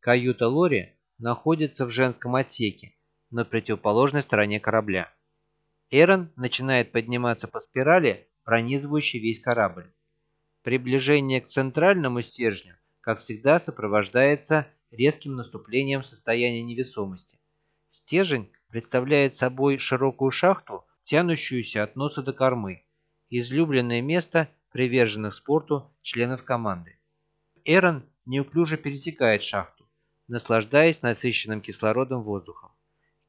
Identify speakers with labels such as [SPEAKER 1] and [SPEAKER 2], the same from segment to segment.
[SPEAKER 1] Каюта Лори находится в женском отсеке, на противоположной стороне корабля. Эрон начинает подниматься по спирали, пронизывающей весь корабль. Приближение к центральному стержню, как всегда, сопровождается резким наступлением состояния невесомости. Стержень представляет собой широкую шахту, тянущуюся от носа до кормы, излюбленное место приверженных спорту членов команды. Эрон неуклюже пересекает шахту, наслаждаясь насыщенным кислородом воздухом.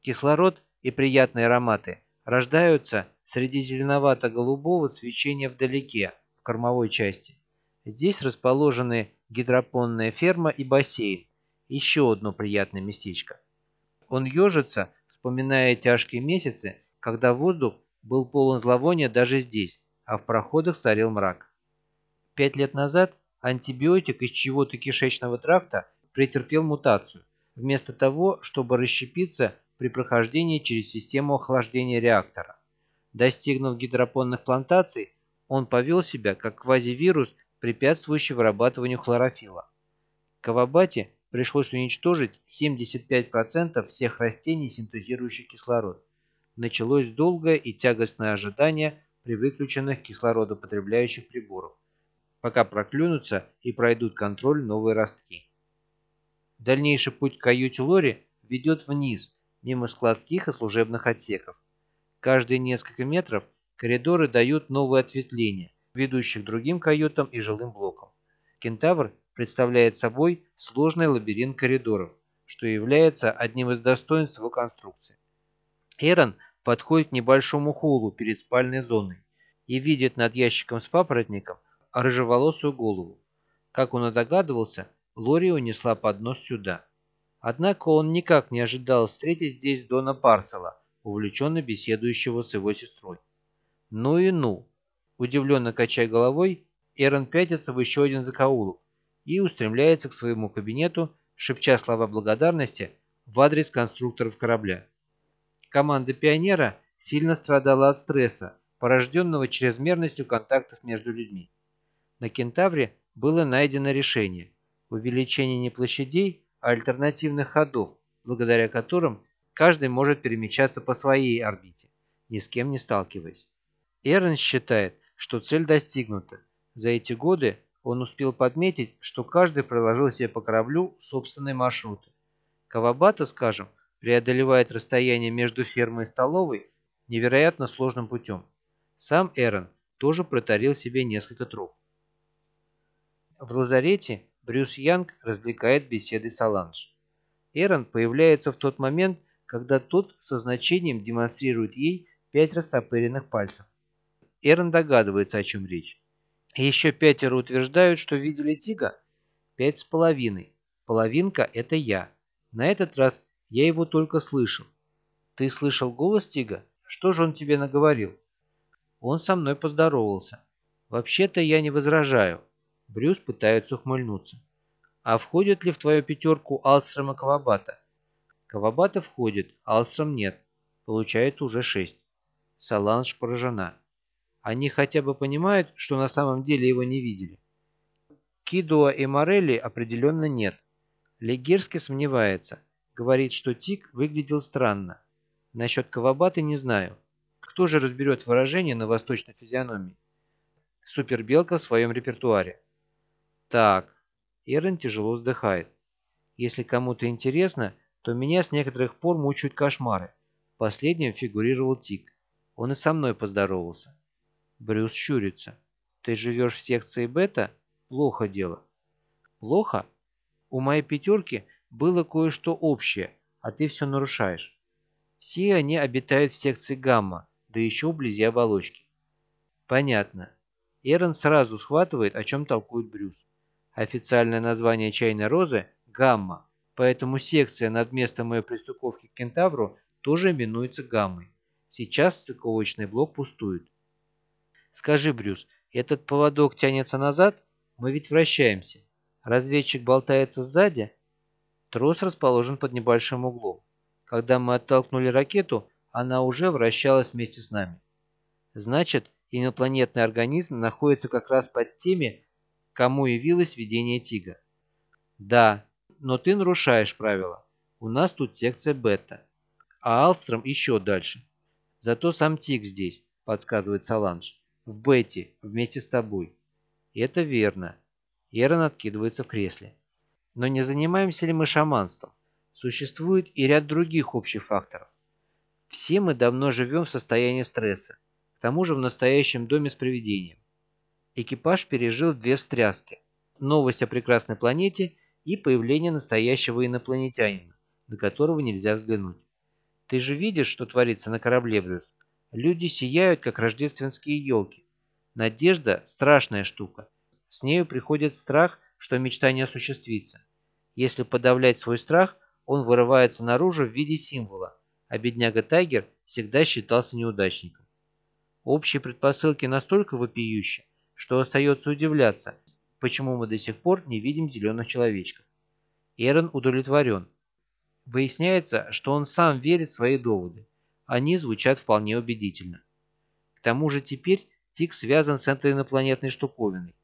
[SPEAKER 1] Кислород и приятные ароматы рождаются среди зеленовато-голубого свечения вдалеке, в кормовой части. Здесь расположены гидропонная ферма и бассейн, еще одно приятное местечко. Он ежится, вспоминая тяжкие месяцы, когда воздух был полон зловония даже здесь, а в проходах царил мрак. Пять лет назад антибиотик из чего-то кишечного тракта претерпел мутацию. Вместо того, чтобы расщепиться при прохождении через систему охлаждения реактора. Достигнув гидропонных плантаций, он повел себя как квазивирус, препятствующий вырабатыванию хлорофилла. Кавабате пришлось уничтожить 75% всех растений, синтезирующих кислород. Началось долгое и тягостное ожидание при выключенных кислородопотребляющих приборов, пока проклюнутся и пройдут контроль новые ростки. Дальнейший путь к каюте Лори ведет вниз, мимо складских и служебных отсеков. Каждые несколько метров коридоры дают новые ответвления, ведущих к другим каютам и жилым блокам. Кентавр представляет собой сложный лабиринт коридоров, что является одним из достоинств его конструкции. Эрон подходит к небольшому холлу перед спальной зоной и видит над ящиком с папоротником рыжеволосую голову. Как он и догадывался, Лори унесла поднос сюда. Однако он никак не ожидал встретить здесь Дона Парсела, увлеченно беседующего с его сестрой. «Ну и ну!» Удивленно качая головой, Эрон пятится в еще один закоулок и устремляется к своему кабинету, шепча слова благодарности в адрес конструкторов корабля. Команда «Пионера» сильно страдала от стресса, порожденного чрезмерностью контактов между людьми. На «Кентавре» было найдено решение – увеличение не площадей, а альтернативных ходов, благодаря которым каждый может перемещаться по своей орбите, ни с кем не сталкиваясь. Эрнс считает, что цель достигнута. За эти годы он успел подметить, что каждый проложил себе по кораблю собственные маршруты. Кавабата, скажем, преодолевает расстояние между фермой и столовой невероятно сложным путем. Сам Эрон тоже протарил себе несколько троп. В лазарете Брюс Янг развлекает беседой Соланж. Эрон появляется в тот момент, когда тот со значением демонстрирует ей пять растопыренных пальцев. Эрон догадывается, о чем речь. еще пятеро утверждают, что видели Тига. Пять с половиной. Половинка – это я. На этот раз я его только слышал. Ты слышал голос Тига? Что же он тебе наговорил? Он со мной поздоровался. Вообще-то я не возражаю. Брюс пытается ухмыльнуться. «А входит ли в твою пятерку Алстром и Кавабата?» «Кавабата входит, Алстром нет. Получается уже шесть». Саланж поражена. «Они хотя бы понимают, что на самом деле его не видели?» Кидуа и Морелли определенно нет. Легерский сомневается. Говорит, что Тик выглядел странно. Насчет Кавабаты не знаю. Кто же разберет выражение на восточной физиономии? Супербелка в своем репертуаре. Так, Эрен тяжело вздыхает. Если кому-то интересно, то меня с некоторых пор мучают кошмары. Последним фигурировал Тик. Он и со мной поздоровался. Брюс щурится. Ты живешь в секции бета? Плохо дело. Плохо? У моей пятерки было кое-что общее, а ты все нарушаешь. Все они обитают в секции гамма, да еще вблизи оболочки. Понятно. Эрон сразу схватывает, о чем толкует Брюс. Официальное название чайной розы – гамма, поэтому секция над местом ее пристыковки к кентавру тоже именуется гаммой. Сейчас стыковочный блок пустует. Скажи, Брюс, этот поводок тянется назад? Мы ведь вращаемся. Разведчик болтается сзади? Трос расположен под небольшим углом. Когда мы оттолкнули ракету, она уже вращалась вместе с нами. Значит, инопланетный организм находится как раз под теми, кому явилось видение Тига. Да, Но ты нарушаешь правила. У нас тут секция бета. А Алстром еще дальше. Зато сам Тик здесь, подсказывает Саланж. В бете, вместе с тобой. Это верно. Эрон откидывается в кресле. Но не занимаемся ли мы шаманством? Существует и ряд других общих факторов. Все мы давно живем в состоянии стресса, к тому же в настоящем доме с привидением. Экипаж пережил две встряски. Новость о прекрасной планете и появление настоящего инопланетянина, на которого нельзя взглянуть. Ты же видишь, что творится на корабле, Брюс? Люди сияют, как рождественские елки. Надежда – страшная штука. С нею приходит страх, что мечта не осуществится. Если подавлять свой страх, он вырывается наружу в виде символа, а бедняга Тайгер всегда считался неудачником. Общие предпосылки настолько вопиющие, что остается удивляться, почему мы до сих пор не видим зеленых человечков. Эрон удовлетворен. Выясняется, что он сам верит в свои доводы. Они звучат вполне убедительно. К тому же теперь Тик связан с этой инопланетной штуковиной.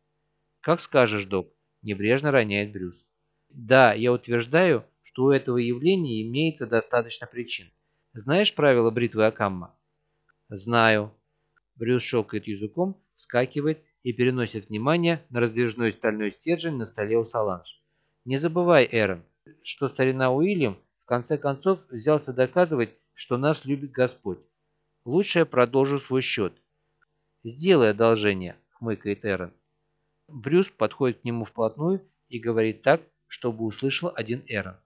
[SPEAKER 1] «Как скажешь, док», – небрежно роняет Брюс. «Да, я утверждаю, что у этого явления имеется достаточно причин. Знаешь правила бритвы Акамма?» «Знаю». Брюс щелкает языком, вскакивает и переносит внимание на раздвижной стальной стержень на столе у Саланж. «Не забывай, Эрон, что старина Уильям в конце концов взялся доказывать, что нас любит Господь. Лучше я продолжу свой счет». «Сделай одолжение», — хмыкает Эрон. Брюс подходит к нему вплотную и говорит так, чтобы услышал один Эрон.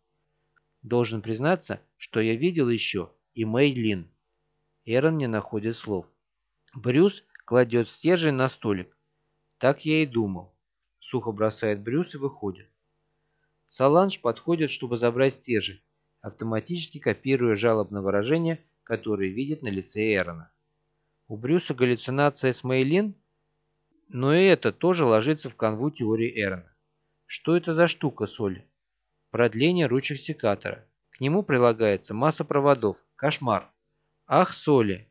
[SPEAKER 1] Должен признаться, что я видел еще и Мэй Лин. Эрон не находит слов. Брюс кладет стержень на столик. Так я и думал. Сухо бросает Брюс и выходит. Саланж подходит, чтобы забрать стержень, автоматически копируя жалобное выражение, которое видит на лице Эрона. У Брюса галлюцинация с Мейлин, но и это тоже ложится в канву теории Эрона. Что это за штука, Соли? Продление ручек секатора. К нему прилагается масса проводов. Кошмар. Ах, Соли.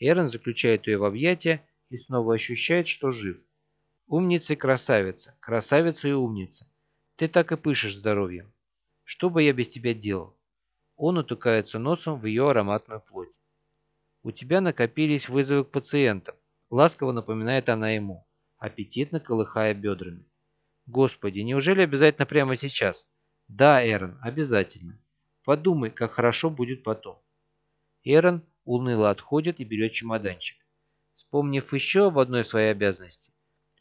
[SPEAKER 1] Эрон заключает ее в объятия и снова ощущает, что жив. Умница и красавица, красавица и умница. Ты так и пышешь здоровьем. Что бы я без тебя делал? Он утыкается носом в ее ароматную плоть. У тебя накопились вызовы к пациентам. Ласково напоминает она ему, аппетитно колыхая бедрами. Господи, неужели обязательно прямо сейчас? Да, Эрон, обязательно. Подумай, как хорошо будет потом. Эрон уныло отходит и берет чемоданчик. Вспомнив еще об одной своей обязанности,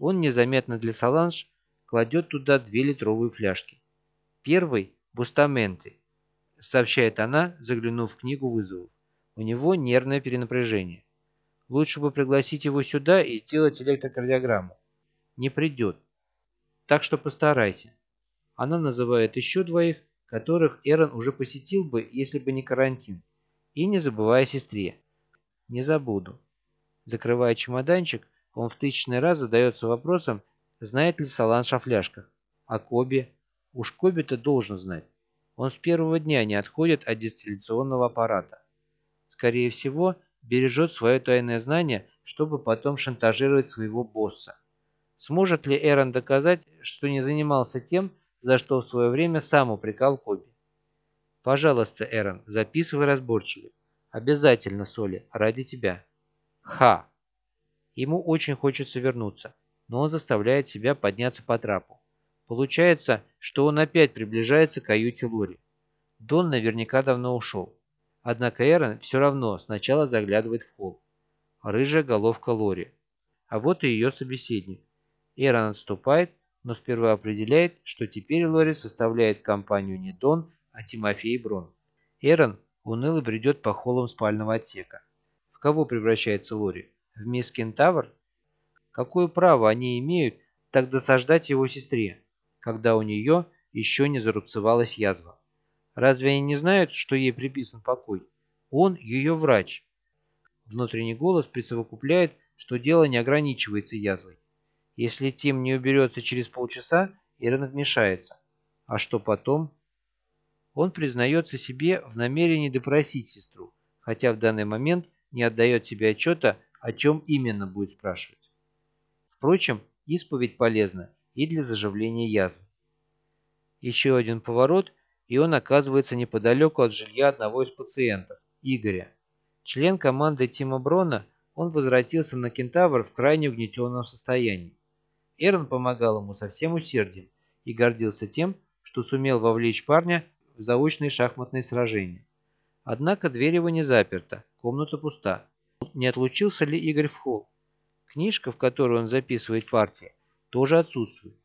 [SPEAKER 1] он незаметно для Саланж кладет туда две литровые фляжки. Первый – бустаменты, сообщает она, заглянув в книгу вызовов. У него нервное перенапряжение. Лучше бы пригласить его сюда и сделать электрокардиограмму. Не придет. Так что постарайся. Она называет еще двоих, которых Эрон уже посетил бы, если бы не карантин. И не забывая о сестре. Не забуду. Закрывая чемоданчик, он в тысячный раз задается вопросом, знает ли Саланж о фляжках. А Коби? Уж Коби-то должен знать. Он с первого дня не отходит от дистилляционного аппарата. Скорее всего, бережет свое тайное знание, чтобы потом шантажировать своего босса. Сможет ли Эрон доказать, что не занимался тем, за что в свое время сам упрекал Коби. Пожалуйста, Эрон, записывай разборчиво. Обязательно, Соли, ради тебя. Ха. Ему очень хочется вернуться, но он заставляет себя подняться по трапу. Получается, что он опять приближается к каюте Лори. Дон наверняка давно ушел. Однако Эрон все равно сначала заглядывает в холл. Рыжая головка Лори. А вот и ее собеседник. Эрон отступает, но сперва определяет, что теперь Лори составляет компанию не Дон, а Тимофей Брон. Эрон уныло бредет по холлам спального отсека. В кого превращается Лори? В мисс Кентавр? Какое право они имеют так досаждать его сестре, когда у нее еще не зарубцевалась язва? Разве они не знают, что ей приписан покой? Он ее врач. Внутренний голос присовокупляет, что дело не ограничивается язвой. Если Тим не уберется через полчаса, Ирен вмешается. А что потом? Он признается себе в намерении допросить сестру, хотя в данный момент не отдает себе отчета, о чем именно будет спрашивать. Впрочем, исповедь полезна и для заживления язвы. Еще один поворот, и он оказывается неподалеку от жилья одного из пациентов, Игоря. Член команды Тима Брона, он возвратился на Кентавр в крайне угнетенном состоянии. Эрон помогал ему со всем усердием и гордился тем, что сумел вовлечь парня в заочные шахматные сражения. Однако дверь его не заперта, комната пуста. Не отлучился ли Игорь в холл? Книжка, в которую он записывает партии, тоже отсутствует.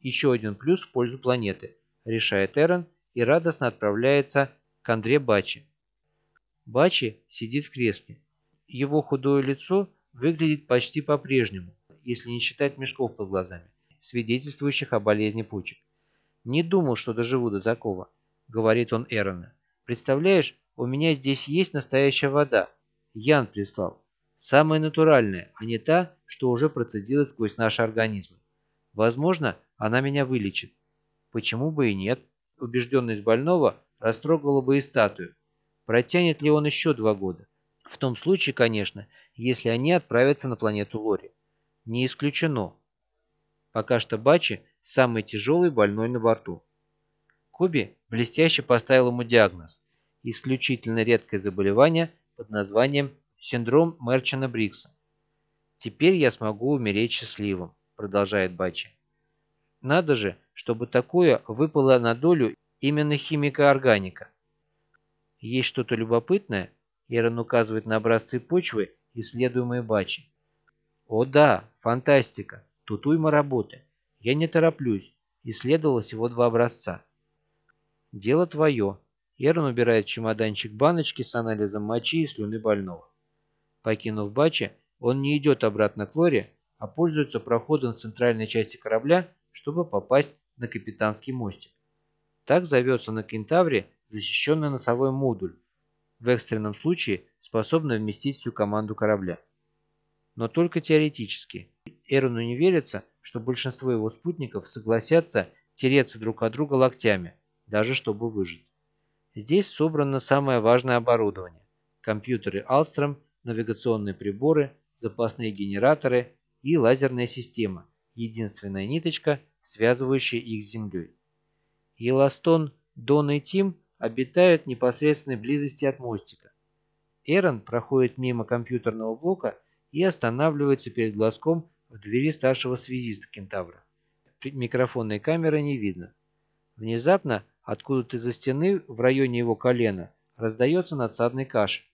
[SPEAKER 1] Еще один плюс в пользу планеты, решает Эрон и радостно отправляется к Андре Бачи. Бачи сидит в кресле. Его худое лицо выглядит почти по-прежнему, если не считать мешков под глазами, свидетельствующих о болезни почек. «Не думал, что доживу до такого», — говорит он Эрона. «Представляешь, у меня здесь есть настоящая вода. Ян прислал. Самая натуральная, а не та, что уже процедилась сквозь наши организмы. Возможно, она меня вылечит. Почему бы и нет? Убежденность больного растрогала бы и статую. Протянет ли он еще два года? В том случае, конечно, если они отправятся на планету Лори. Не исключено. Пока что Бачи самый тяжелый больной на борту. Коби блестяще поставил ему диагноз – исключительно редкое заболевание под названием синдром Мерчана-Брикса. «Теперь я смогу умереть счастливым», – продолжает Бачи. Надо же, чтобы такое выпало на долю именно химика-органика. Есть что-то любопытное? Эрон указывает на образцы почвы, исследуемые Бачи. О да, фантастика. Тут уйма работы. Я не тороплюсь. Исследовал всего два образца. Дело твое. Эрон убирает в чемоданчик баночки с анализом мочи и слюны больного. Покинув Бачи, он не идет обратно к Лоре, а пользуется проходом в центральной части корабля, чтобы попасть на капитанский мостик. Так зовется на Кентавре защищенный носовой модуль, в экстренном случае способный вместить всю команду корабля. Но только теоретически. Эрону не верится, что большинство его спутников согласятся тереться друг от друга локтями, даже чтобы выжить. Здесь собрано самое важное оборудование. Компьютеры Alstrom навигационные приборы, запасные генераторы и лазерная система, единственная ниточка, связывающая их с Землей. Еластон, Дон и Тим обитают в непосредственной близости от мостика. Эрон проходит мимо компьютерного блока и останавливается перед глазком в двери старшего связиста Кентавра. Микрофонной камеры не видно. Внезапно, откуда-то из-за стены, в районе его колена, раздается надсадный кашель.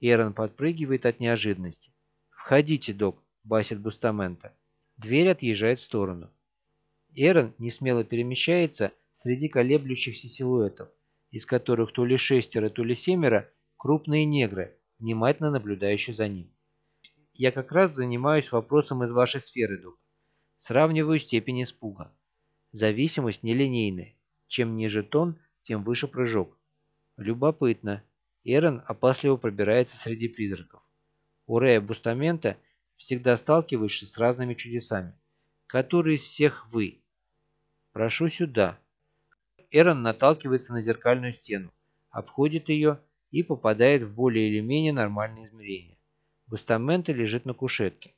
[SPEAKER 1] Эрон подпрыгивает от неожиданности. «Входите, док», — басит Бустамента. Дверь отъезжает в сторону. Эрон несмело перемещается среди колеблющихся силуэтов, из которых то ли шестеро, то ли семеро крупные негры, внимательно наблюдающие за ним. Я как раз занимаюсь вопросом из вашей сферы, док. Сравниваю степень испуга. Зависимость нелинейная. Чем ниже тон, тем выше прыжок. Любопытно. Эрон опасливо пробирается среди призраков. У Рея Бустамента всегда сталкиваешься с разными чудесами. Который из всех вы? Прошу сюда. Эрон наталкивается на зеркальную стену, обходит ее и попадает в более или менее нормальное измерение. Бустаменто лежит на кушетке.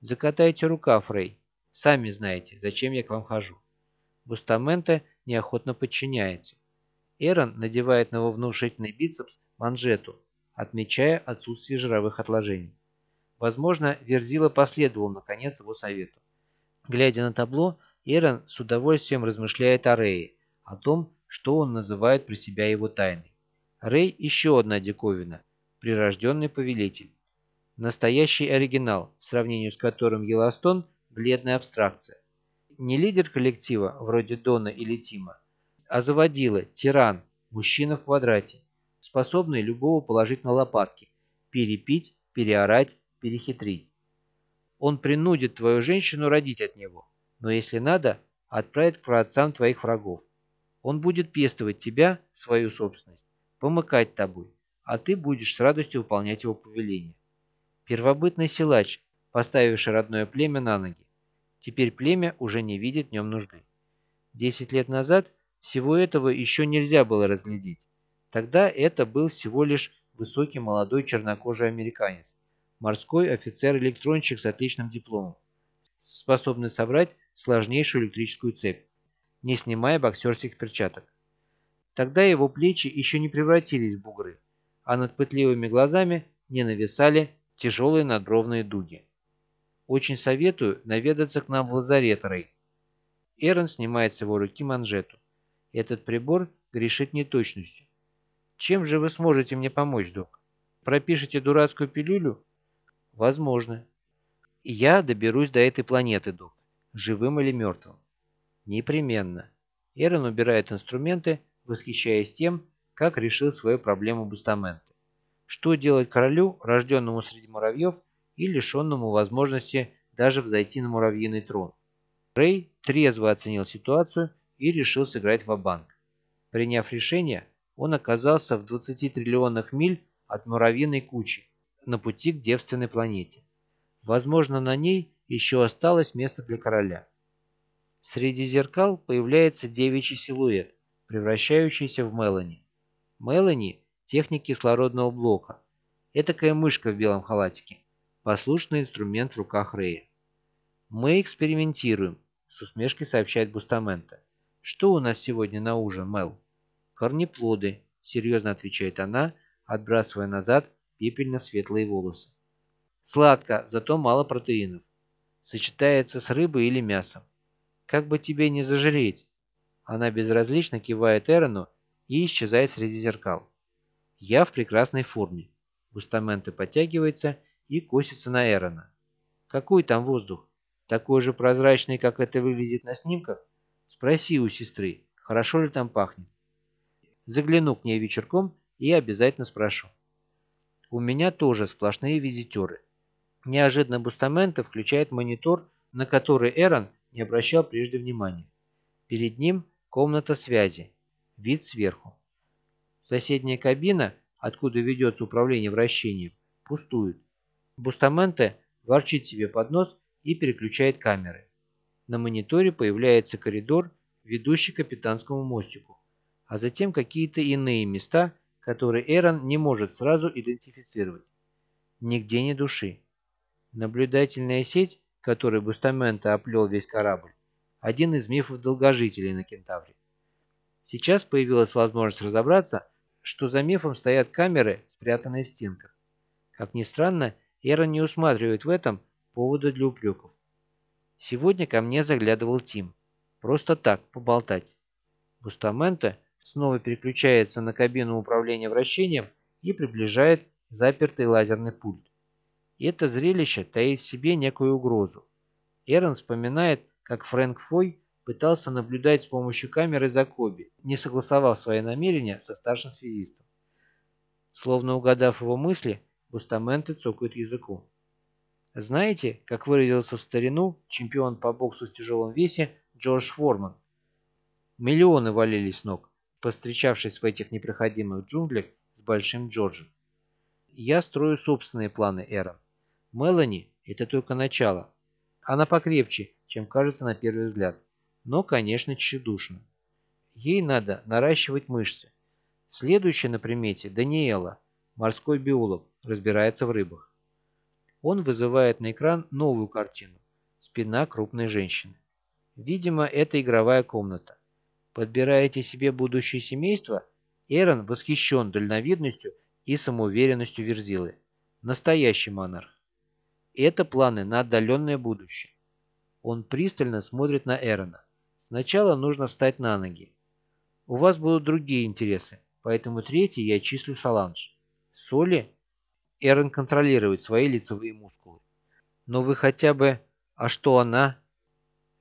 [SPEAKER 1] Закатайте рукав, Рэй. Сами знаете, зачем я к вам хожу. Бустаменто неохотно подчиняется. Эрон надевает на его внушительный бицепс манжету, отмечая отсутствие жировых отложений. Возможно, Верзила последовал, наконец, его совету. Глядя на табло, Эрон с удовольствием размышляет о Рее, о том, что он называет при себя его тайной. Рей – еще одна диковина, прирожденный повелитель. Настоящий оригинал, в сравнении с которым Еластон – бледная абстракция. Не лидер коллектива, вроде Дона или Тима, а заводила, тиран, мужчина в квадрате, способный любого положить на лопатки, перепить, переорать, перехитрить. Он принудит твою женщину родить от него, но если надо, отправит к праотцам твоих врагов. Он будет пестовать тебя, свою собственность, помыкать тобой, а ты будешь с радостью выполнять его повеление. Первобытный силач, поставивший родное племя на ноги. Теперь племя уже не видит в нем нужды. Десять лет назад всего этого еще нельзя было разглядеть. Тогда это был всего лишь высокий молодой чернокожий американец, морской офицер-электронщик с отличным дипломом, способный собрать сложнейшую электрическую цепь. не снимая боксерских перчаток. Тогда его плечи еще не превратились в бугры, а над пытливыми глазами не нависали тяжелые надбровные дуги. Очень советую наведаться к нам в лазарет, Рэй. Эрон снимает с его руки манжету. Этот прибор грешит неточностью. Чем же вы сможете мне помочь, док? Пропишите дурацкую пилюлю? Возможно. Я доберусь до этой планеты, док. Живым или мертвым. Непременно. Эрон убирает инструменты, восхищаясь тем, как решил свою проблему Бустаменте. Что делать королю, рожденному среди муравьев и лишенному возможности даже взойти на муравьиный трон? Рэй трезво оценил ситуацию и решил сыграть в банк Приняв решение, он оказался в 20 триллионах миль от муравьиной кучи на пути к девственной планете. Возможно, на ней еще осталось место для короля. Среди зеркал появляется девичий силуэт, превращающийся в Мелани. Мелани – техник кислородного блока. Этакая мышка в белом халатике. Послушный инструмент в руках Рэя. «Мы экспериментируем», – с усмешкой сообщает Бустамента. «Что у нас сегодня на ужин, Мел?» «Корнеплоды», – серьезно отвечает она, отбрасывая назад пепельно-светлые волосы. «Сладко, зато мало протеинов. Сочетается с рыбой или мясом. Как бы тебе не зажреть?» Она безразлично кивает Эрону и исчезает среди зеркал. «Я в прекрасной форме». Бустаменто подтягивается и косится на Эрона. «Какой там воздух? Такой же прозрачный, как это выглядит на снимках? Спроси у сестры, хорошо ли там пахнет. Загляну к ней вечерком и обязательно спрошу. У меня тоже сплошные визитеры. Неожиданно Бустаменто включает монитор, на который Эрон не обращал прежде внимания. Перед ним комната связи. Вид сверху. Соседняя кабина, откуда ведется управление вращением, пустует. Бустаменто ворчит себе под нос и переключает камеры. На мониторе появляется коридор, ведущий к капитанскому мостику а затем какие-то иные места, которые Эрон не может сразу идентифицировать. Нигде ни души. Наблюдательная сеть, которой Бустамента оплел весь корабль, один из мифов долгожителей на Кентавре. Сейчас появилась возможность разобраться, что за мифом стоят камеры, спрятанные в стенках. Как ни странно, Эрон не усматривает в этом повода для упреков. Сегодня ко мне заглядывал Тим. Просто так, поболтать. Бустамента снова переключается на кабину управления вращением и приближает запертый лазерный пульт. это зрелище таит в себе некую угрозу. Эрон вспоминает, как Фрэнк Фой пытался наблюдать с помощью камеры за Коби, не согласовав свои намерения со старшим связистом. Словно угадав его мысли, Бустаменты цокают языком. Знаете, как выразился в старину чемпион по боксу в тяжелом весе Джордж Форман? Миллионы валились с ног, повстречавшись в этих непроходимых джунглях с Большим Джорджем. Я строю собственные планы, Эрон. Мелани – это только начало. Она покрепче, чем кажется на первый взгляд, но, конечно, тщедушна. Ей надо наращивать мышцы. Следующая на примете – Даниэла, морской биолог, разбирается в рыбах. Он вызывает на экран новую картину – спина крупной женщины. Видимо, это игровая комната. Подбираете себе будущее семейство? Эрон восхищен дальновидностью и самоуверенностью Верзилы. Настоящий монарх. Это планы на отдаленное будущее. Он пристально смотрит на Эрона. Сначала нужно встать на ноги. У вас будут другие интересы, поэтому третий я числю Саланж. Соли? Эрон контролирует свои лицевые мускулы. Но вы хотя бы... А что она?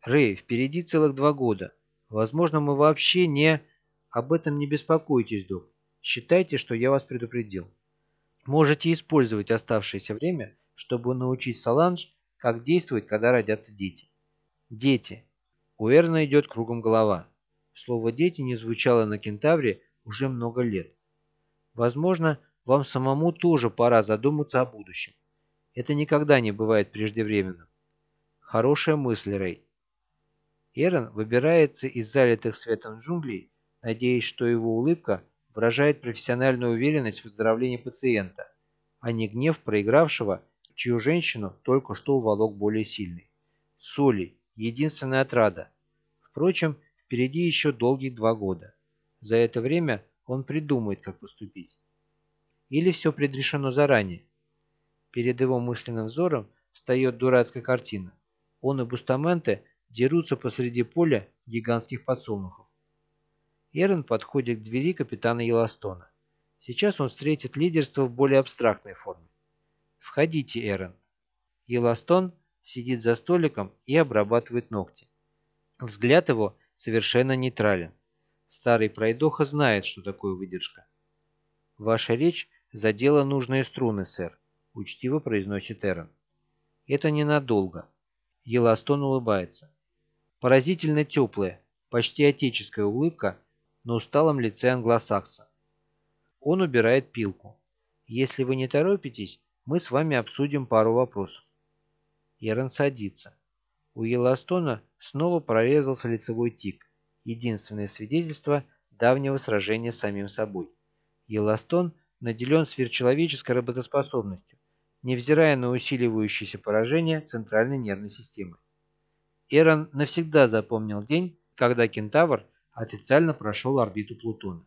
[SPEAKER 1] Рэй, впереди целых два года. Возможно, мы вообще не... Об этом не беспокойтесь, док. Считайте, что я вас предупредил. Можете использовать оставшееся время, чтобы научить Саланж, как действовать, когда родятся дети. Дети. У Эрна идет кругом голова. Слово «дети» не звучало на Кентавре уже много лет. Возможно, вам самому тоже пора задуматься о будущем. Это никогда не бывает преждевременным. Хорошая мысль, Рэй. Эрон выбирается из залитых светом джунглей, надеясь, что его улыбка выражает профессиональную уверенность в выздоровлении пациента, а не гнев проигравшего, чью женщину только что уволок более сильный. Соли – единственная отрада. Впрочем, впереди еще долгих два года. За это время он придумает, как поступить. Или все предрешено заранее. Перед его мысленным взором встает дурацкая картина. Он и Бустаменте дерутся посреди поля гигантских подсолнухов. Эрен подходит к двери капитана Еластона. Сейчас он встретит лидерство в более абстрактной форме. «Входите, Эрен». Еластон сидит за столиком и обрабатывает ногти. Взгляд его совершенно нейтрален. Старый пройдоха знает, что такое выдержка. «Ваша речь задела нужные струны, сэр», — учтиво произносит Эрон. «Это ненадолго». Еластон улыбается. Поразительно теплая, почти отеческая улыбка на усталом лице англосакса. Он убирает пилку. «Если вы не торопитесь, мы с вами обсудим пару вопросов». Эрон садится. У Еластона снова прорезался лицевой тик, единственное свидетельство давнего сражения с самим собой. Еластон наделен сверхчеловеческой работоспособностью, невзирая на усиливающееся поражение центральной нервной системы. Эрон навсегда запомнил день, когда Кентавр официально прошел орбиту Плутона.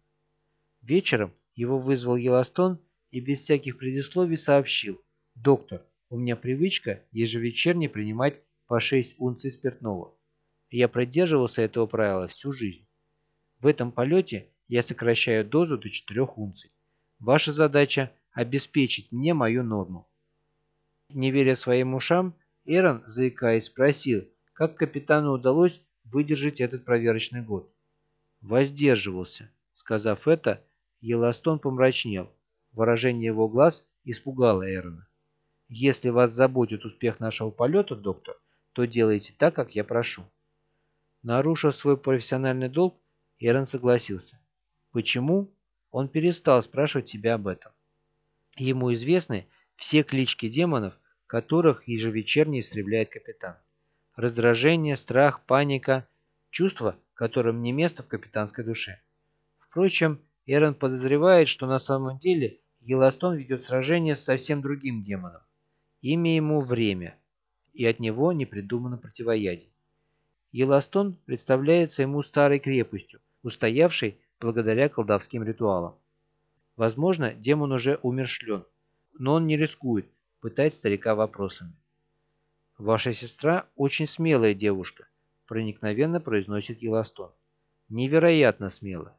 [SPEAKER 1] Вечером его вызвал Еластон и без всяких предисловий сообщил «Доктор, у меня привычка ежевечерне принимать по 6 унций спиртного. Я придерживался этого правила всю жизнь. В этом полете я сокращаю дозу до 4 унций. Ваша задача – обеспечить мне мою норму. Не веря своим ушам, Эрон, заикаясь, спросил, как капитану удалось выдержать этот проверочный год. Воздерживался. Сказав это, Еластон помрачнел. Выражение его глаз испугало Эрона. Если вас заботит успех нашего полета, доктор, то делайте так, как я прошу. Нарушив свой профессиональный долг, Эрон согласился. Почему? Он перестал спрашивать себя об этом. Ему известны все клички демонов, которых ежевечерне истребляет капитан. Раздражение, страх, паника – чувства, которым не место в капитанской душе. Впрочем, Эрон подозревает, что на самом деле Еластон ведет сражение с совсем другим демоном. Имя ему время, и от него не придумано противоядие. Еластон представляется ему старой крепостью, устоявшей благодаря колдовским ритуалам. Возможно, демон уже умершлен, но он не рискует пытать старика вопросами. «Ваша сестра очень смелая девушка», – проникновенно произносит Еластон. «Невероятно смелая.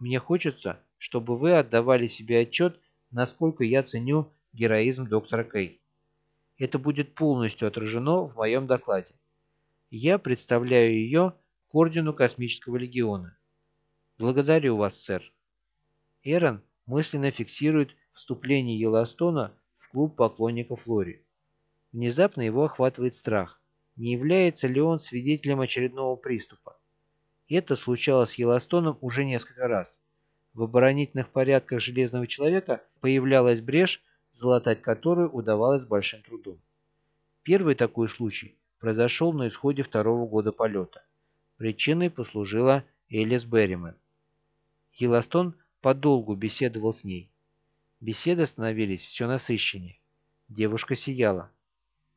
[SPEAKER 1] Мне хочется, чтобы вы отдавали себе отчет, насколько я ценю героизм доктора Кей. Это будет полностью отражено в моем докладе. Я представляю ее к Ордену Космического Легиона. Благодарю вас, сэр. Эрон мысленно фиксирует вступление Еластона в клуб поклонников Лори. Внезапно его охватывает страх. Не является ли он свидетелем очередного приступа? Это случалось с Еластоном уже несколько раз. В оборонительных порядках Железного Человека появлялась брешь, залатать которую удавалось большим трудом. Первый такой случай произошел на исходе второго года полета. Причиной послужила Элис Берримен. Еластон подолгу беседовал с ней. Беседы становились все насыщеннее. Девушка сияла.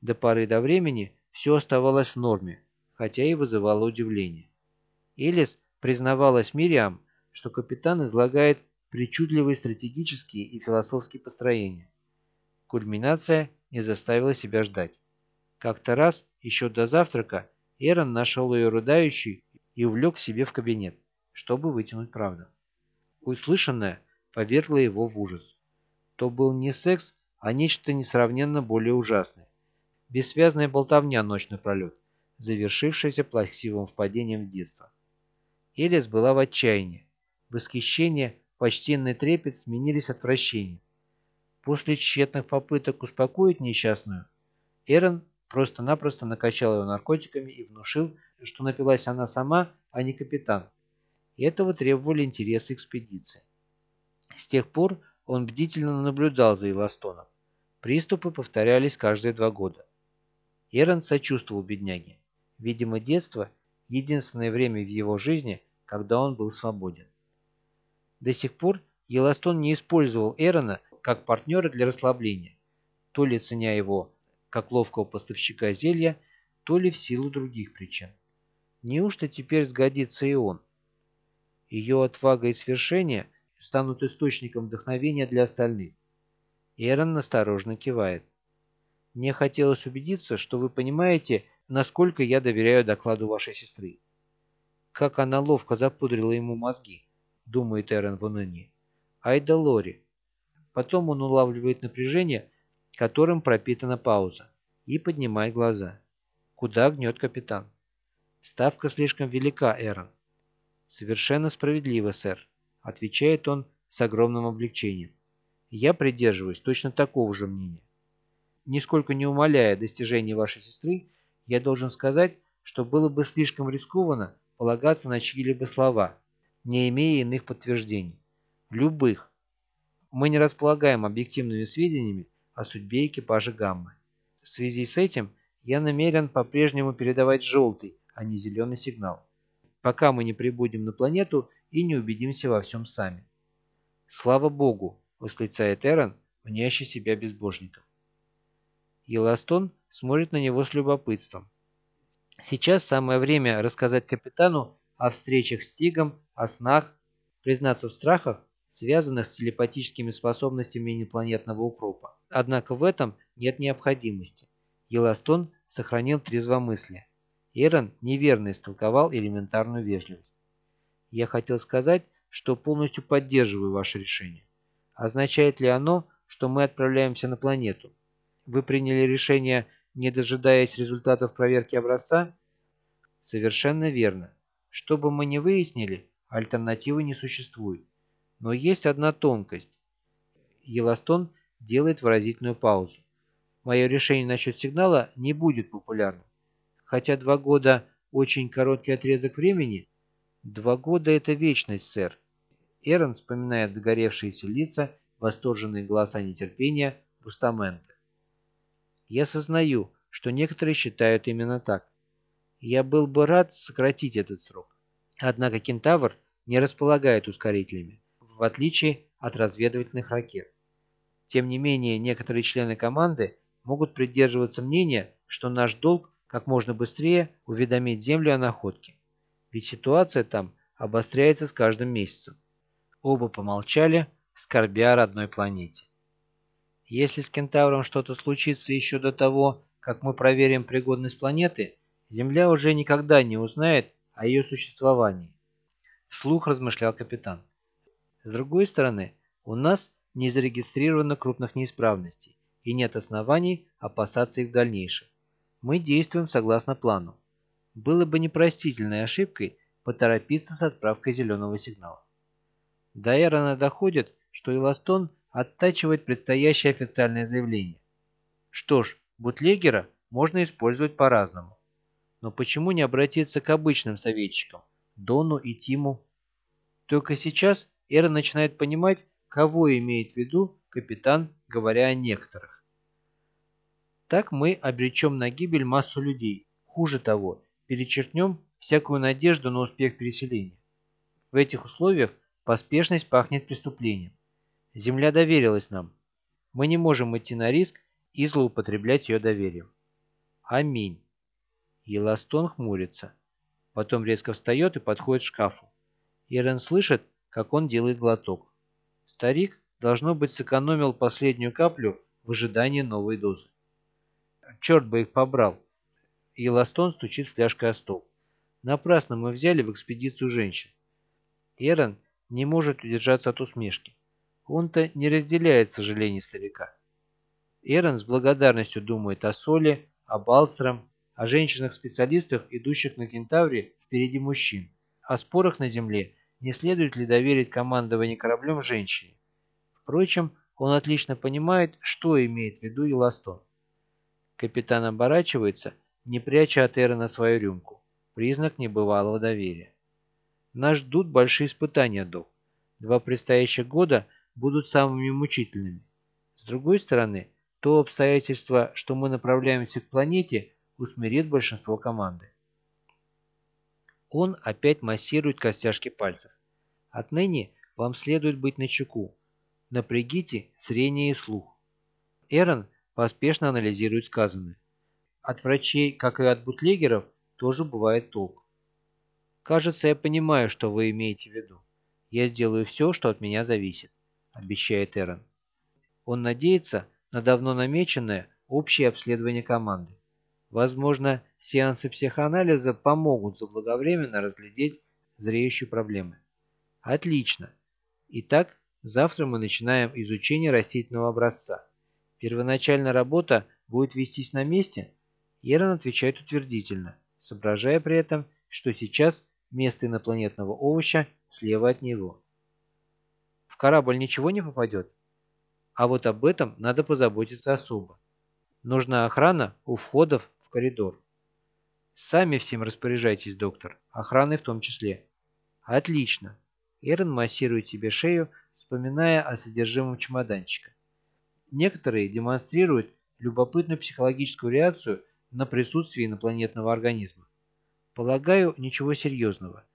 [SPEAKER 1] До поры до времени все оставалось в норме, хотя и вызывало удивление. Элис признавалась Мириам, что капитан излагает причудливые стратегические и философские построения. Кульминация не заставила себя ждать. Как-то раз, еще до завтрака, Эрон нашел ее рыдающей и увлек себе в кабинет, чтобы вытянуть правду. Услышанное повергло его в ужас. То был не секс, а нечто несравненно более ужасное. Бессвязная болтовня ночь напролет, завершившаяся плаксивым впадением в детство. Элис была в отчаянии. Восхищение, почтенный трепет сменились отвращением. После тщетных попыток успокоить несчастную, Эрон просто-напросто накачал ее наркотиками и внушил, что напилась она сама, а не капитан. И этого требовали интересы экспедиции. С тех пор он бдительно наблюдал за Эластоном. Приступы повторялись каждые два года. Эрон сочувствовал бедняге. Видимо, детство – единственное время в его жизни, когда он был свободен. До сих пор Еластон не использовал Эрона как партнера для расслабления, то ли ценя его как ловкого поставщика зелья, то ли в силу других причин. Неужто теперь сгодится и он? Ее отвага и свершение станут источником вдохновения для остальных. Эрон насторожно кивает. Мне хотелось убедиться, что вы понимаете, насколько я доверяю докладу вашей сестры. Как она ловко запудрила ему мозги, думает Эрон в унынии. Ай да Лори. Потом он улавливает напряжение, которым пропитана пауза, и поднимает глаза. Куда гнет капитан? Ставка слишком велика, Эрон. Совершенно справедливо, сэр, отвечает он с огромным облегчением. Я придерживаюсь точно такого же мнения. Нисколько не умаляя достижений вашей сестры, я должен сказать, что было бы слишком рискованно полагаться на чьи-либо слова, не имея иных подтверждений. Любых. Мы не располагаем объективными сведениями о судьбе экипажа Гаммы. В связи с этим я намерен по-прежнему передавать желтый, а не зеленый сигнал, пока мы не прибудем на планету и не убедимся во всем сами. «Слава Богу!» — восклицает Эрон, внящий себя безбожником. Еластон смотрит на него с любопытством. Сейчас самое время рассказать капитану о встречах с Тигом, о снах, признаться в страхах, связанных с телепатическими способностями инопланетного укропа. Однако в этом нет необходимости. Еластон сохранил трезвомыслие. Эрон неверно истолковал элементарную вежливость. Я хотел сказать, что полностью поддерживаю ваше решение. Означает ли оно, что мы отправляемся на планету? Вы приняли решение, не дожидаясь результатов проверки образца? Совершенно верно. Что бы мы ни выяснили, альтернативы не существует. Но есть одна тонкость. Еластон делает выразительную паузу. Мое решение насчет сигнала не будет популярным. Хотя два года – очень короткий отрезок времени, два года – это вечность, сэр. Эрон вспоминает загоревшиеся лица, восторженные глаза нетерпения Бустаменты. Я сознаю, что некоторые считают именно так. Я был бы рад сократить этот срок. Однако кентавр не располагает ускорителями, в отличие от разведывательных ракет. Тем не менее, некоторые члены команды могут придерживаться мнения, что наш долг как можно быстрее уведомить Землю о находке. Ведь ситуация там обостряется с каждым месяцем. Оба помолчали, скорбя о родной планете. Если с кентавром что-то случится еще до того, как мы проверим пригодность планеты, Земля уже никогда не узнает о ее существовании. Вслух размышлял капитан. С другой стороны, у нас не зарегистрировано крупных неисправностей и нет оснований опасаться их в дальнейшем. Мы действуем согласно плану. Было бы непростительной ошибкой поторопиться с отправкой зеленого сигнала. До Эрона доходит, что Иластон оттачивает предстоящее официальное заявление. Что ж, бутлегера можно использовать по-разному. Но почему не обратиться к обычным советчикам, Дону и Тиму? Только сейчас Эра начинает понимать, кого имеет в виду капитан, говоря о некоторых. Так мы обречем на гибель массу людей. Хуже того, перечеркнем всякую надежду на успех переселения. В этих условиях Поспешность пахнет преступлением. Земля доверилась нам. Мы не можем идти на риск и злоупотреблять ее доверием. Аминь. Еластон хмурится. Потом резко встает и подходит к шкафу. Ирен слышит, как он делает глоток. Старик, должно быть, сэкономил последнюю каплю в ожидании новой дозы. Черт бы их побрал. Еластон стучит фляжкой о стол. Напрасно мы взяли в экспедицию женщин. Эрен не может удержаться от усмешки. Он-то не разделяет сожалений старика. Эрон с благодарностью думает о Соле, о Балстром, о женщинах-специалистах, идущих на Кентавре впереди мужчин, о спорах на Земле, не следует ли доверить командование кораблем женщине. Впрочем, он отлично понимает, что имеет в виду Еластон. Капитан оборачивается, не пряча от Эрона свою рюмку. Признак небывалого доверия. Нас ждут большие испытания, док. Два предстоящих года будут самыми мучительными. С другой стороны, то обстоятельство, что мы направляемся к планете, усмирит большинство команды. Он опять массирует костяшки пальцев. Отныне вам следует быть начеку. Напрягите зрение и слух. Эрон поспешно анализирует сказанное. От врачей, как и от бутлегеров, тоже бывает толк. «Кажется, я понимаю, что вы имеете в виду. Я сделаю все, что от меня зависит», — обещает Эрон. Он надеется на давно намеченное общее обследование команды. Возможно, сеансы психоанализа помогут заблаговременно разглядеть зреющие проблемы. Отлично. Итак, завтра мы начинаем изучение растительного образца. Первоначальная работа будет вестись на месте? Ерон отвечает утвердительно, соображая при этом, что сейчас место инопланетного овоща слева от него. В корабль ничего не попадет? А вот об этом надо позаботиться особо. Нужна охрана у входов в коридор. Сами всем распоряжайтесь, доктор, охраной в том числе. Отлично. Эрон массирует себе шею, вспоминая о содержимом чемоданчика. Некоторые демонстрируют любопытную психологическую реакцию на присутствие инопланетного организма. Полагаю, ничего серьезного.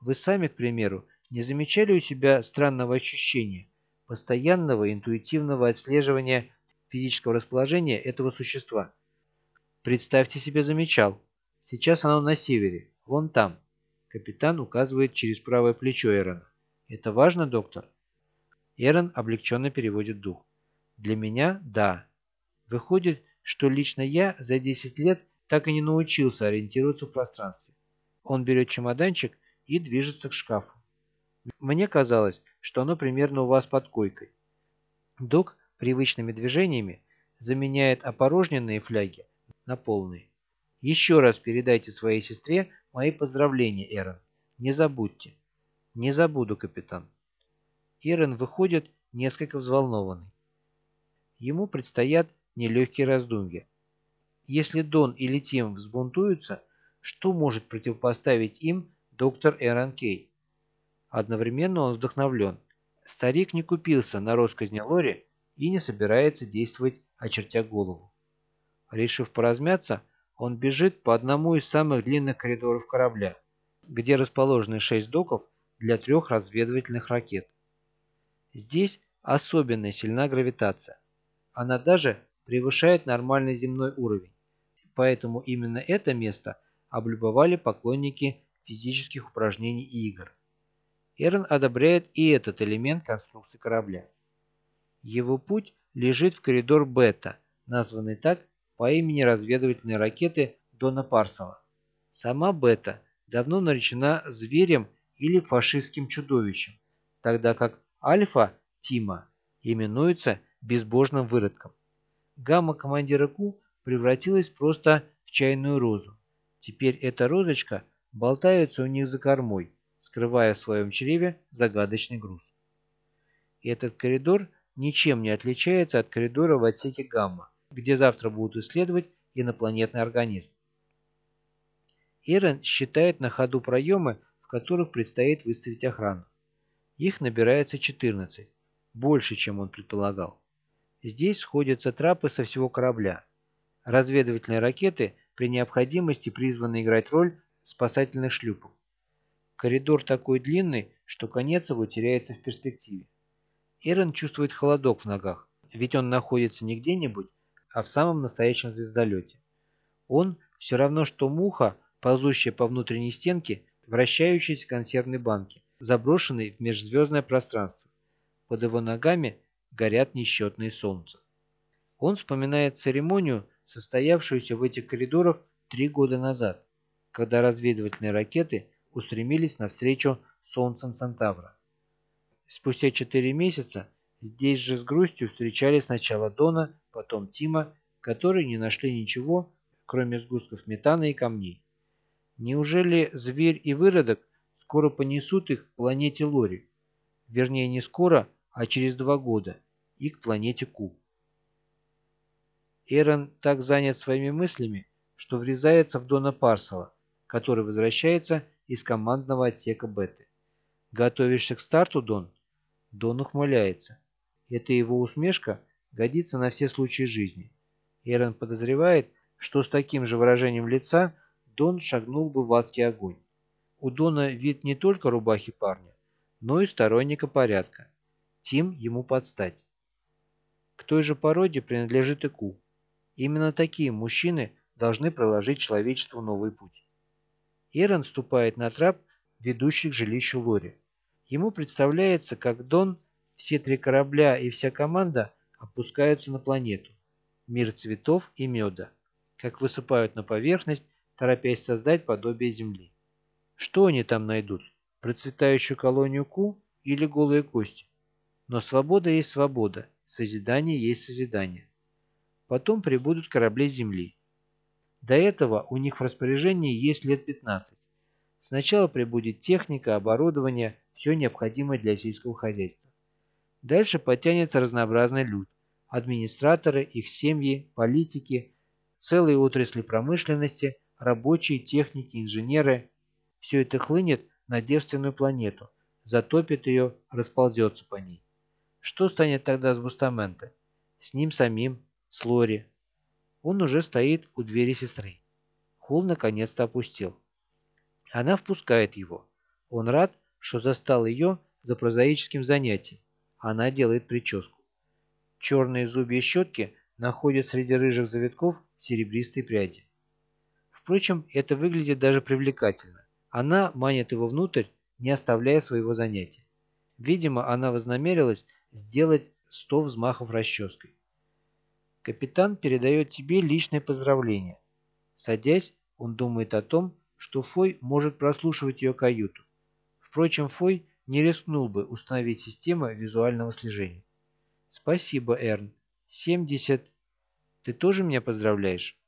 [SPEAKER 1] Вы сами, к примеру, не замечали у себя странного ощущения, постоянного интуитивного отслеживания физического расположения этого существа? Представьте себе замечал. Сейчас оно на севере, вон там. Капитан указывает через правое плечо Эрона. «Это важно, доктор?» Эрон облегченно переводит дух. «Для меня – да. Выходит, что лично я за 10 лет так и не научился ориентироваться в пространстве. Он берет чемоданчик и движется к шкафу. Мне казалось, что оно примерно у вас под койкой. Док привычными движениями заменяет опорожненные фляги на полные. Еще раз передайте своей сестре мои поздравления, Эрон. Не забудьте. Не забуду, капитан. Эрон выходит несколько взволнованный. Ему предстоят нелегкие раздумья. Если Дон или Тим взбунтуются, что может противопоставить им доктор Эрон Кей? Одновременно он вдохновлен. Старик не купился на росказни Лори и не собирается действовать, очертя голову. Решив поразмяться, он бежит по одному из самых длинных коридоров корабля, где расположены шесть доков для трех разведывательных ракет. Здесь особенно сильна гравитация. Она даже превышает нормальный земной уровень. Поэтому именно это место облюбовали поклонники физических упражнений и игр. Эрн одобряет и этот элемент конструкции корабля. Его путь лежит в коридор Бета, названный так по имени разведывательной ракеты Дона Парсела. Сама Бета давно наречена зверем или фашистским чудовищем, тогда как Альфа Тима именуется безбожным выродком. Гамма командира Ку превратилась просто в чайную розу. Теперь эта розочка болтается у них за кормой, скрывая в своем чреве загадочный груз. Этот коридор ничем не отличается от коридора в отсеке гамма где завтра будут исследовать инопланетный организм. Эрен считает на ходу проемы, в которых предстоит выставить охрану. Их набирается 14, больше, чем он предполагал. Здесь сходятся трапы со всего корабля. Разведывательные ракеты при необходимости призваны играть роль спасательных шлюпов. Коридор такой длинный, что конец его теряется в перспективе. Эрен чувствует холодок в ногах, ведь он находится не где-нибудь, а в самом настоящем звездолете. Он все равно, что муха, ползущая по внутренней стенке вращающейся консервной банки, заброшенной в межзвездное пространство. Под его ногами горят несчетные солнца. Он вспоминает церемонию, состоявшуюся в этих коридорах три года назад, когда разведывательные ракеты устремились навстречу Солнцем Центавра. Спустя четыре месяца здесь же с грустью встречали сначала Дона потом Тима, которые не нашли ничего, кроме сгустков метана и камней. Неужели зверь и выродок скоро понесут их к планете Лори? Вернее, не скоро, а через два года, и к планете Ку. Эрон так занят своими мыслями, что врезается в Дона Парсела, который возвращается из командного отсека Беты. «Готовишься к старту, Дон?» Дон ухмыляется. Это его усмешка годится на все случаи жизни. Эрон подозревает, что с таким же выражением лица Дон шагнул бы в адский огонь. У Дона вид не только рубахи парня, но и сторонника порядка. Тим ему подстать. К той же породе принадлежит и Ку. Именно такие мужчины должны проложить человечеству новый путь. Эрон ступает на трап, ведущий к жилищу Лори. Ему представляется, как Дон, все три корабля и вся команда опускаются на планету. Мир цветов и меда. Как высыпают на поверхность, торопясь создать подобие Земли. Что они там найдут? Процветающую колонию Ку или голые кости? Но свобода есть свобода, созидание есть созидание. Потом прибудут корабли Земли. До этого у них в распоряжении есть лет 15. Сначала прибудет техника, оборудование, все необходимое для сельского хозяйства. Дальше потянется разнообразный люд. Администраторы, их семьи, политики, целые отрасли промышленности, рабочие, техники, инженеры. Все это хлынет на девственную планету, затопит ее, расползется по ней. Что станет тогда с Бустаменто? С ним самим, с Лори. Он уже стоит у двери сестры. Хул наконец-то опустил. Она впускает его. Он рад, что застал ее за прозаическим занятием. Она делает прическу. Черные зубья щетки находят среди рыжих завитков серебристые пряди. Впрочем, это выглядит даже привлекательно. Она манит его внутрь, не оставляя своего занятия. Видимо, она вознамерилась сделать сто взмахов расческой. Капитан передает тебе личное поздравление. Садясь, он думает о том, что Фой может прослушивать ее каюту. Впрочем, Фой не рискнул бы установить систему визуального слежения. Спасибо, Эрн. 70. Ты тоже меня поздравляешь?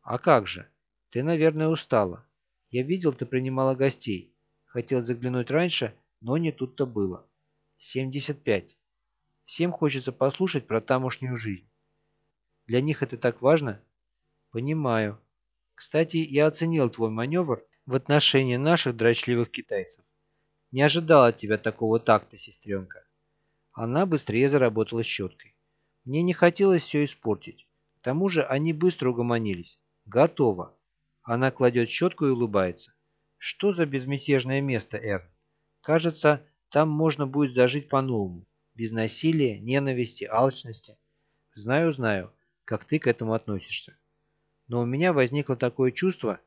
[SPEAKER 1] А как же? Ты, наверное, устала. Я видел, ты принимала гостей. Хотел заглянуть раньше, но не тут-то было. 75. Всем хочется послушать про тамошнюю жизнь. Для них это так важно? Понимаю. Кстати, я оценил твой маневр в отношении наших дрочливых китайцев. Не ожидал от тебя такого такта, сестренка. Она быстрее заработала щеткой. Мне не хотелось все испортить. К тому же они быстро угомонились. Готово. Она кладет щетку и улыбается. Что за безмятежное место, Эр? Кажется, там можно будет зажить по-новому. Без насилия, ненависти, алчности. Знаю, знаю, как ты к этому относишься. Но у меня возникло такое чувство,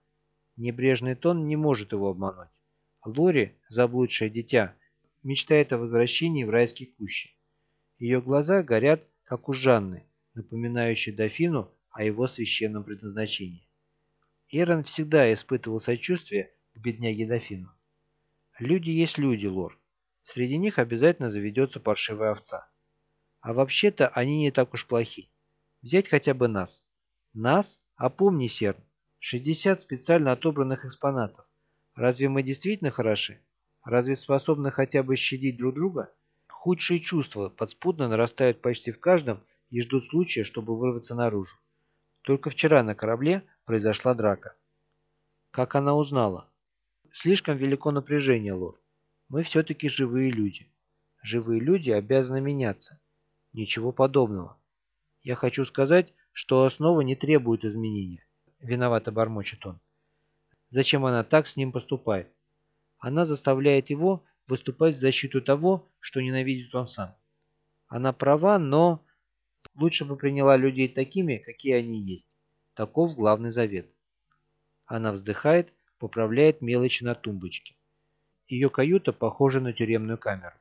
[SPEAKER 1] небрежный тон не может его обмануть. Лори, заблудшее дитя, мечтает о возвращении в райские кущи. Ее глаза горят, как у Жанны, напоминающей дофину о его священном предназначении. Эрон всегда испытывал сочувствие к бедняге дофину. Люди есть люди, лор. Среди них обязательно заведется паршивая овца. А вообще-то они не так уж плохи. Взять хотя бы нас. Нас? А помни, Серн, 60 специально отобранных экспонатов. Разве мы действительно хороши? Разве способны хотя бы щадить друг друга? Худшие чувства подспудно нарастают почти в каждом и ждут случая, чтобы вырваться наружу. Только вчера на корабле произошла драка. Как она узнала? Слишком велико напряжение, лор. Мы все-таки живые люди. Живые люди обязаны меняться. Ничего подобного. Я хочу сказать, что основа не требует изменения. Виновато бормочет он. Зачем она так с ним поступает? Она заставляет его выступать в защиту того, что ненавидит он сам. Она права, но лучше бы приняла людей такими, какие они есть. Таков главный завет. Она вздыхает, поправляет мелочи на тумбочке. Ее каюта похожа на тюремную камеру.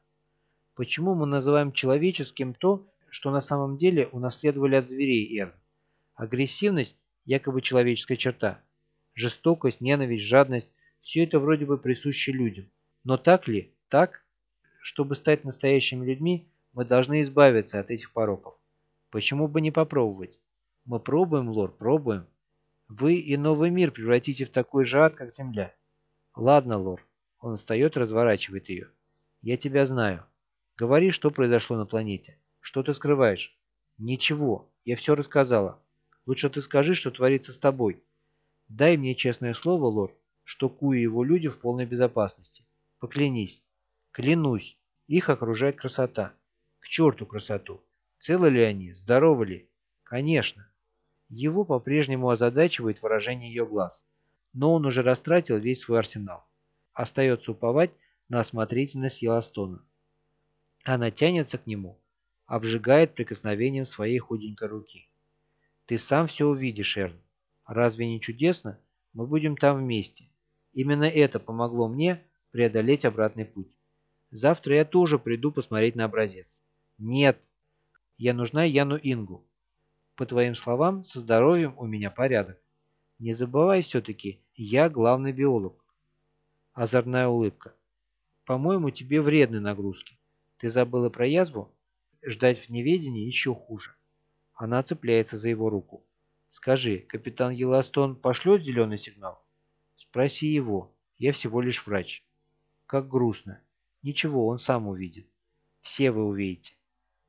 [SPEAKER 1] Почему мы называем человеческим то, что на самом деле унаследовали от зверей Эрн? Агрессивность – якобы человеческая черта. Жестокость, ненависть, жадность – все это вроде бы присуще людям. Но так ли? Так? Чтобы стать настоящими людьми, мы должны избавиться от этих пороков. Почему бы не попробовать? Мы пробуем, лор, пробуем. Вы и новый мир превратите в такой же ад, как Земля. Ладно, лор. Он встает разворачивает ее. Я тебя знаю. Говори, что произошло на планете. Что ты скрываешь? Ничего. Я все рассказала. Лучше ты скажи, что творится с тобой. Дай мне честное слово, лор, что Ку и его люди в полной безопасности. Поклянись. Клянусь. Их окружает красота. К черту красоту. Целы ли они? Здоровы ли? Конечно. Его по-прежнему озадачивает выражение ее глаз, но он уже растратил весь свой арсенал. Остается уповать на осмотрительность Еластона. Она тянется к нему, обжигает прикосновением своей худенькой руки. «Ты сам все увидишь, Эрн. Разве не чудесно? Мы будем там вместе. Именно это помогло мне преодолеть обратный путь. Завтра я тоже приду посмотреть на образец. Нет. Я нужна Яну Ингу. По твоим словам, со здоровьем у меня порядок. Не забывай все-таки, я главный биолог. Озорная улыбка. По-моему, тебе вредны нагрузки. Ты забыла про язву? Ждать в неведении еще хуже. Она цепляется за его руку. Скажи, капитан Еластон пошлет зеленый сигнал? Спроси его. Я всего лишь врач. Как грустно. Ничего, он сам увидит. Все вы увидите.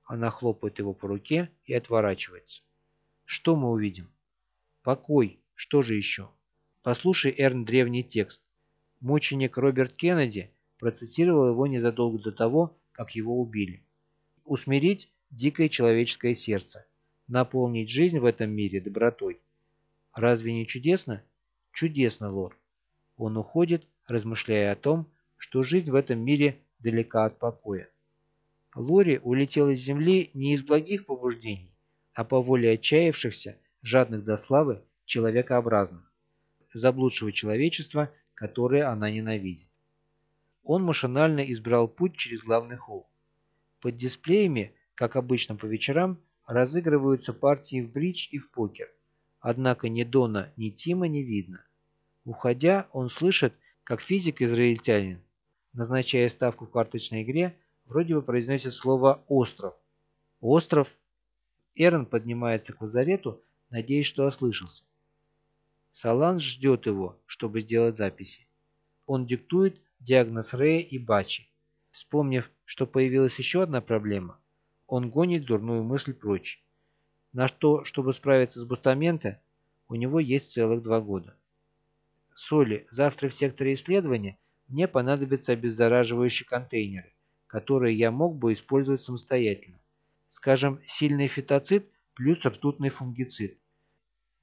[SPEAKER 1] Она хлопает его по руке и отворачивается. Что мы увидим? Покой. Что же еще? Послушай, Эрн, древний текст. Мученик Роберт Кеннеди процитировал его незадолго до того, как его убили. Усмирить дикое человеческое сердце. Наполнить жизнь в этом мире добротой. Разве не чудесно? Чудесно, лор. Он уходит, размышляя о том, что жизнь в этом мире далека от покоя. Лори улетел из земли не из благих побуждений, а по воле отчаявшихся, жадных до славы, человекообразных, заблудшего человечества, которое она ненавидит. Он машинально избрал путь через главный холл. Под дисплеями, как обычно по вечерам, разыгрываются партии в бридж и в покер. Однако ни Дона, ни Тима не видно. Уходя, он слышит, как физик-израильтянин назначая ставку в карточной игре, вроде бы произносит слово «остров». «Остров?» Эрн поднимается к лазарету, надеясь, что ослышался. Саланж ждет его, чтобы сделать записи. Он диктует диагноз Рея и Бачи. Вспомнив, что появилась еще одна проблема, он гонит дурную мысль прочь. На то, чтобы справиться с Бустаменто, у него есть целых два года. Соли, завтра в секторе исследования мне понадобятся обеззараживающие контейнеры, которые я мог бы использовать самостоятельно. Скажем, сильный фитоцид плюс ртутный фунгицид.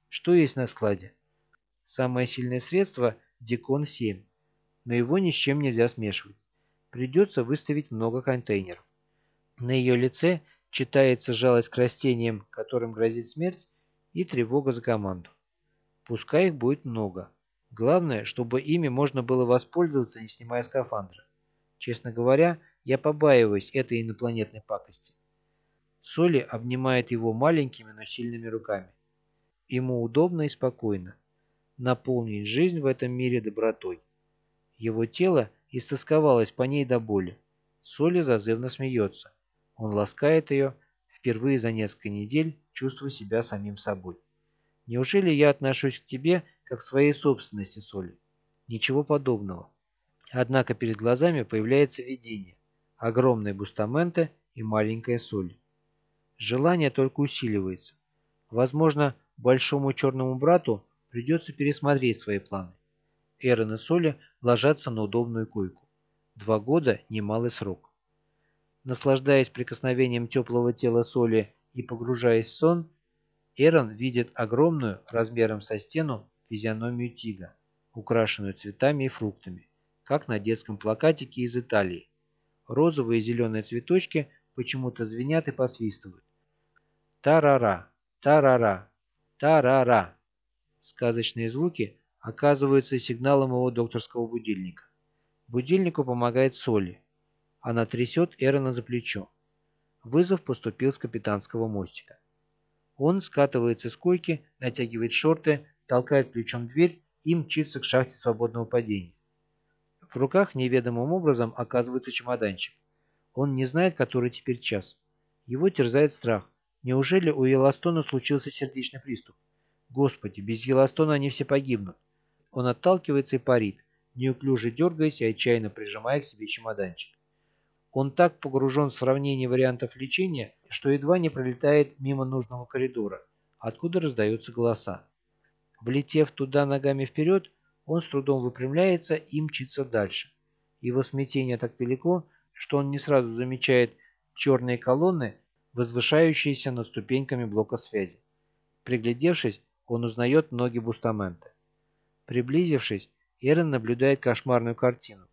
[SPEAKER 1] Что есть на складе? Самое сильное средство – Дикон-7, но его ни с чем нельзя смешивать. Придется выставить много контейнеров. На ее лице читается жалость к растениям, которым грозит смерть, и тревога за команду. Пускай их будет много. Главное, чтобы ими можно было воспользоваться, не снимая скафандра. Честно говоря, я побаиваюсь этой инопланетной пакости. Соли обнимает его маленькими, но сильными руками. Ему удобно и спокойно. Наполнить жизнь в этом мире добротой. Его тело истосковалось по ней до боли. Соли зазывно смеется. Он ласкает ее, впервые за несколько недель чувствуя себя самим собой. Неужели я отношусь к тебе как своей собственности соли. Ничего подобного. Однако перед глазами появляется видение. Огромные бустаменты и маленькая соль. Желание только усиливается. Возможно, большому черному брату придется пересмотреть свои планы. Эрон и Соли ложатся на удобную койку. Два года – немалый срок. Наслаждаясь прикосновением теплого тела Соли и погружаясь в сон, Эрон видит огромную, размером со стену, физиономию тига, украшенную цветами и фруктами, как на детском плакатике из Италии. Розовые и зеленые цветочки почему-то звенят и посвистывают. Тарара, тарара, тарара. Сказочные звуки оказываются сигналом его докторского будильника. Будильнику помогает Соли. Она трясет Эрона за плечо. Вызов поступил с капитанского мостика. Он скатывается с койки, натягивает шорты, толкает плечом дверь и мчится к шахте свободного падения. В руках неведомым образом оказывается чемоданчик. Он не знает, который теперь час. Его терзает страх. Неужели у Еластона случился сердечный приступ? Господи, без Еластона они все погибнут. Он отталкивается и парит, неуклюже дергаясь и отчаянно прижимая к себе чемоданчик. Он так погружен в сравнение вариантов лечения, что едва не пролетает мимо нужного коридора, откуда раздаются голоса. Влетев туда ногами вперед, он с трудом выпрямляется и мчится дальше. Его смятение так велико, что он не сразу замечает черные колонны, возвышающиеся над ступеньками блока связи. Приглядевшись, он узнает ноги Бустамента. Приблизившись, Эрен наблюдает кошмарную картину.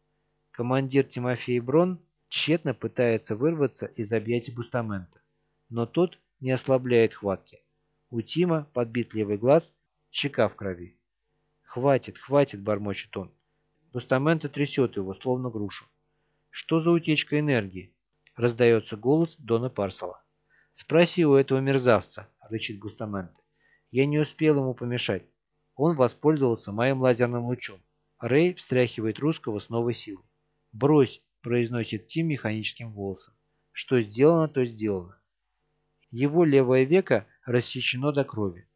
[SPEAKER 1] Командир Тимофей Брон тщетно пытается вырваться из объятий Бустамента, но тот не ослабляет хватки. У Тима подбит левый глаз, щека в крови. «Хватит, хватит!» – бормочет он. Бустаменто трясет его, словно грушу. «Что за утечка энергии?» — раздается голос Дона Парсела. «Спроси у этого мерзавца», — рычит Бустаменто. «Я не успел ему помешать. Он воспользовался моим лазерным лучом». Рэй встряхивает русского с новой силой. «Брось», — произносит Тим механическим голосом. «Что сделано, то сделано». Его левое веко рассечено до крови.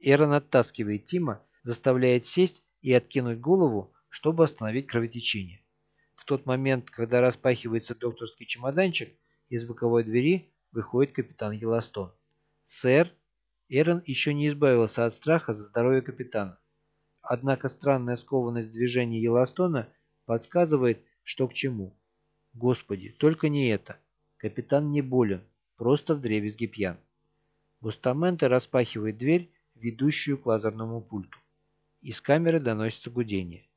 [SPEAKER 1] Эрон оттаскивает Тима, заставляет сесть и откинуть голову, чтобы остановить кровотечение. В тот момент, когда распахивается докторский чемоданчик, из боковой двери выходит капитан Еластон. «Сэр?» Эрон еще не избавился от страха за здоровье капитана. Однако странная скованность движения Еластона подсказывает, что к чему. Господи, только не это. Капитан не болен, просто вдребезги пьян. Бустаменто распахивает дверь, ведущую к лазерному пульту. Из камеры доносится гудение.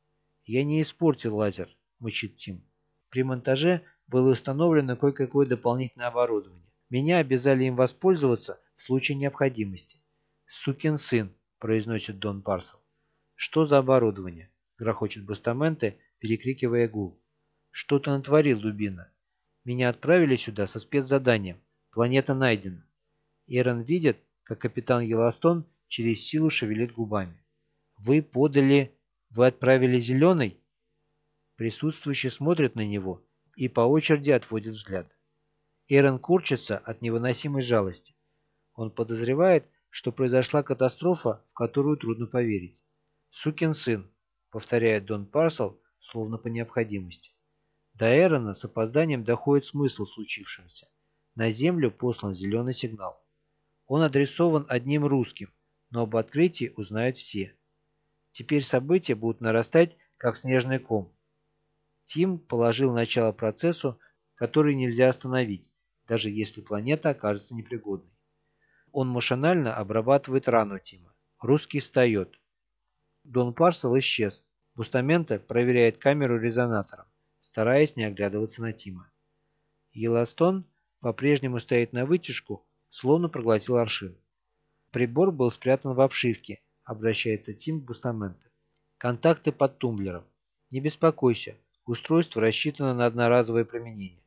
[SPEAKER 1] «Я не испортил лазер», — мычит Тим. При монтаже было установлено кое-какое дополнительное оборудование. Меня обязали им воспользоваться в случае необходимости. «Сукин сын», — произносит Дон Парсел. «Что за оборудование?» — грохочет Бастаменте, перекрикивая гул. «Что ты натворил, дубина? Меня отправили сюда со спецзаданием. Планета найдена». Эрон видит, как капитан Еластон через силу шевелит губами. «Вы подали... Вы отправили зеленый?» Присутствующие смотрят на него и по очереди отводят взгляд. Эрон курчится от невыносимой жалости. Он подозревает, что произошла катастрофа, в которую трудно поверить. «Сукин сын», — повторяет Дон Парсел, словно по необходимости. До Эрона с опозданием доходит смысл случившегося. На Землю послан зеленый сигнал. Он адресован одним русским, но об открытии узнают все. Теперь события будут нарастать, как снежный ком. Тим положил начало процессу, который нельзя остановить, даже если планета окажется непригодной. Он машинально обрабатывает рану Тима. Русский встает. Дон Парсел исчез. Бустаменто проверяет камеру резонатором, стараясь не оглядываться на Тима. Еластон по-прежнему стоит на вытяжку, словно проглотил аршин. Прибор был спрятан в обшивке, обращается Тим к Бустаменто. Контакты под тумблером. Не беспокойся, устройство рассчитано на одноразовое применение.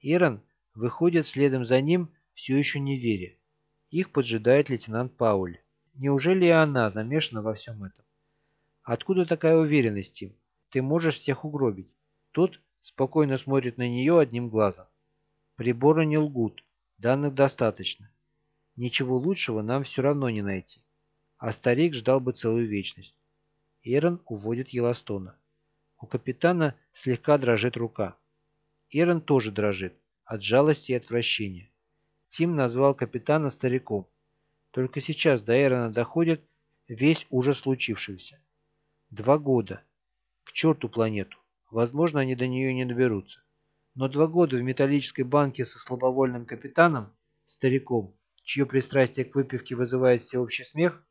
[SPEAKER 1] Ирон выходит следом за ним, все еще не веря. Их поджидает лейтенант Пауль. Неужели и она замешана во всем этом? Откуда такая уверенность, Тим? Ты можешь всех угробить. Тот спокойно смотрит на нее одним глазом. Приборы не лгут, данных достаточно. Ничего лучшего нам все равно не найти. А старик ждал бы целую вечность. Эрон уводит Еластона. У капитана слегка дрожит рука. Эрон тоже дрожит от жалости и отвращения. Тим назвал капитана стариком. Только сейчас до Эрона доходит весь ужас случившегося. Два года. К черту планету. Возможно, они до нее не доберутся. Но два года в металлической банке со слабовольным капитаном, стариком, чье пристрастие к выпивке вызывает всеобщий смех,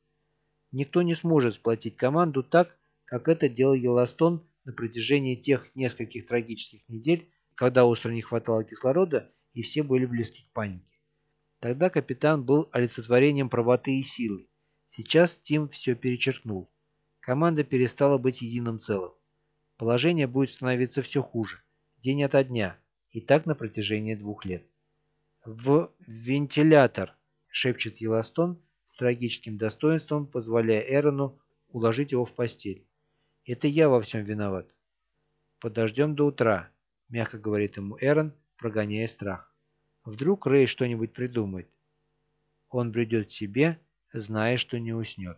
[SPEAKER 1] никто не сможет сплотить команду так, как это делал Еластон на протяжении тех нескольких трагических недель, когда остро не хватало кислорода и все были близки к панике. Тогда капитан был олицетворением правоты и силы. Сейчас Тим все перечеркнул. Команда перестала быть единым целым. Положение будет становиться все хуже, день ото дня, и так на протяжении двух лет. «В вентилятор!» — шепчет Еластон с трагическим достоинством, позволяя Эрону уложить его в постель. «Это я во всем виноват». «Подождем до утра», — мягко говорит ему Эрон, прогоняя страх. Вдруг Рэй что-нибудь придумает. Он бредет себе, зная, что не уснет.